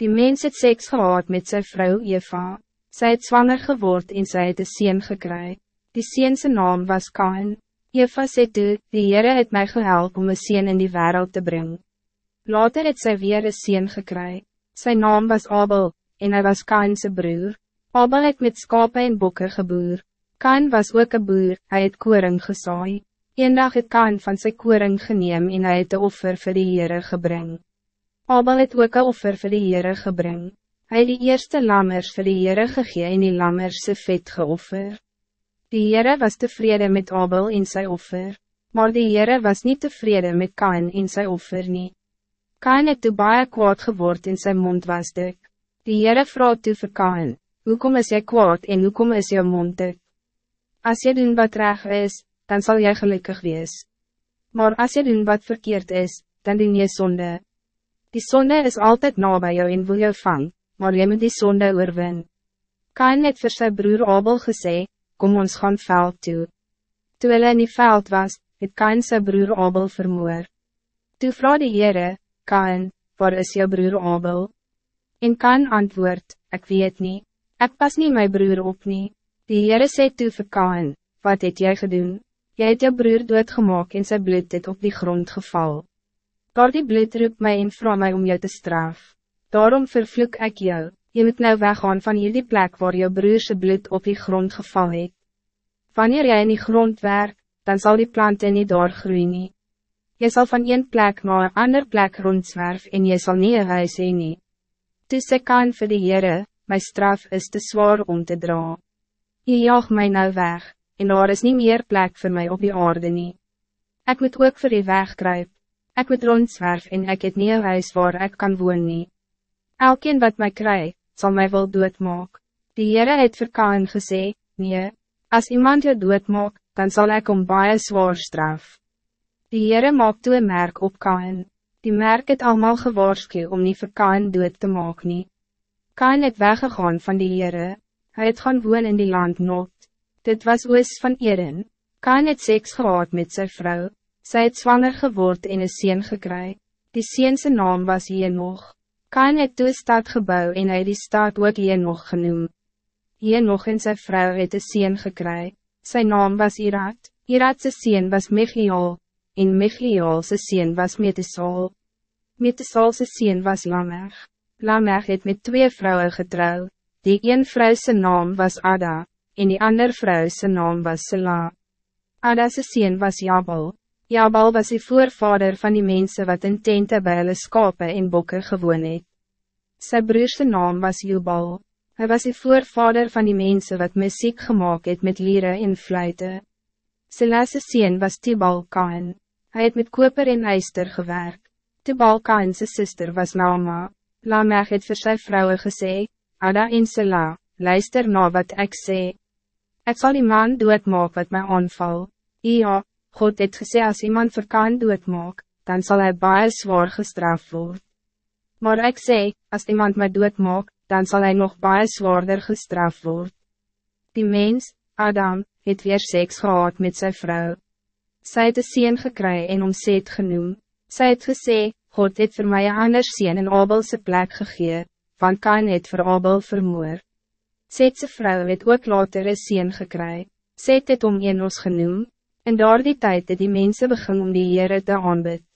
Die mens het seks gehad met zijn vrouw Eva. Zij het zwanger geword en zij het een sien gekry. Die siense naam was Kain. Eva sê toe, die Heere het mij gehelp om een sien in die wereld te brengen. Later het zij weer een sien gekry. Zijn naam was Abel, en hij was Kainse broer. Abel het met skape en bokke geboer. Kain was ook een boer, hij het koring gesaai. Eendag het Kain van sy koring geneem en hy het de offer vir die Heere gebring. Abel het ook een offer vir die Heere gebring. Hy die eerste lammers vir die Heere gegee en die lammers se vet geoffer. Die Heere was tevreden met Abel in zijn offer, maar die Heere was niet tevreden met Kain in zijn offer nie. Kain het toe baie kwaad geword en zijn mond was dik. Die Heere vraag toe vir Kain, hoekom is jy kwaad en hoekom is jou mond dik? As jy doen wat reg is, dan zal jij gelukkig wees. Maar als je doen wat verkeerd is, dan doen je zonde. Die zonde is altijd na bij jou en wil jou vang, maar jy moet die zonde oorwin. Kain het vir sy broer Abel gesê, kom ons gaan veld toe. Toe hulle in die veld was, het Kain sy broer Abel vermoor. Toe vraag die Heere, Kain, waar is jou broer Abel? En Kain antwoord, ik weet niet. Ik pas niet mijn broer op nie. Die Heere sê toe vir Kain, wat het jy gedoen? Jy het jou broer doodgemaak en sy bloed het op die grond geval. Daar die bloed roep my en vraag my om jou te straf. Daarom vervloek ik jou, je moet nou weggaan van hierdie plek waar jou broerse bloed op die grond geval het. Wanneer jij in die grond werk, dan zal die planten niet daar groeien. Nie. Je zal van een plek naar een ander plek rondzwerf en je zal niet een huis heen nie. Toe sê kan vir die Heere, my straf is te zwaar om te dra. Je jaag mij nou weg, en daar is niet meer plek voor mij op die aarde nie. Ek moet ook vir die weg kruip, ek moet rondzwerf en ek het nie een huis waar ek kan woon nie. Elkeen wat mij kry, zal mij wel doodmaak. Die Heere het vir Kaan gesê, nee, als iemand jou doodmaak, dan zal ik om baie zwaar straf. Die Heere maak toe een merk op Kaan. Die merk het allemaal gewaarsku om nie vir Kaan dood te maak nie. Kaan het weggegaan van die Heere, hy het gaan woon in die land Not. Dit was oos van Eren. Kain het seks gehad met zijn vrouw. Zij het zwanger geword en een sien gekry. Die siense naam was Henoch. Kain het toe stad gebouw en hy die stad ook Henoch genoem. Henoch en zijn vrouw het een sien gekry. Zijn naam was Irat. Iratse sien was Michiel. En Michielse sien was Metesal. Metesaalse sien was Lamech. Lamech het met twee vrouwen getrouw. Die een vrouw naam was Ada en die ander vrou sy naam was Sela. Ada's sien was Jabal. Jabal was die voorvader van die mensen wat in tente by hulle skape en bokke gewoon het. Sy broerse naam was Jubal. Hij was die voorvader van die mensen wat muziek gemaakt het met lieren en fluiten. Sela's sien was Tibal Kain. Hij het met koper en ijster gewerkt. Tibal Kain's sister was Naama. Lamech het vir sy vrouwe gesê, Ada en Sela, luister na wat ik zeg. Ik zal die man doodmaak wat mij aanval. Ja, God het gesê als iemand vir kan doodmaak, dan zal hij baie zwaar gestraft worden. Maar ik zeg, als iemand mij doodmaak, dan zal hij nog baie zwaarder gestraft worden. Die mens, Adam, het weer seks gehad met zijn vrouw. Zij het een sien gekry en om Seth genoem. Zij het gesê, God het voor mij een ander sien in Abelse plek gegee, van kan het voor Abel vermoord. Setse vrou het ook later een sien gekry. Set het om Enos genoem, en daar die tijd het die mensen begin om die Heere te aanbid.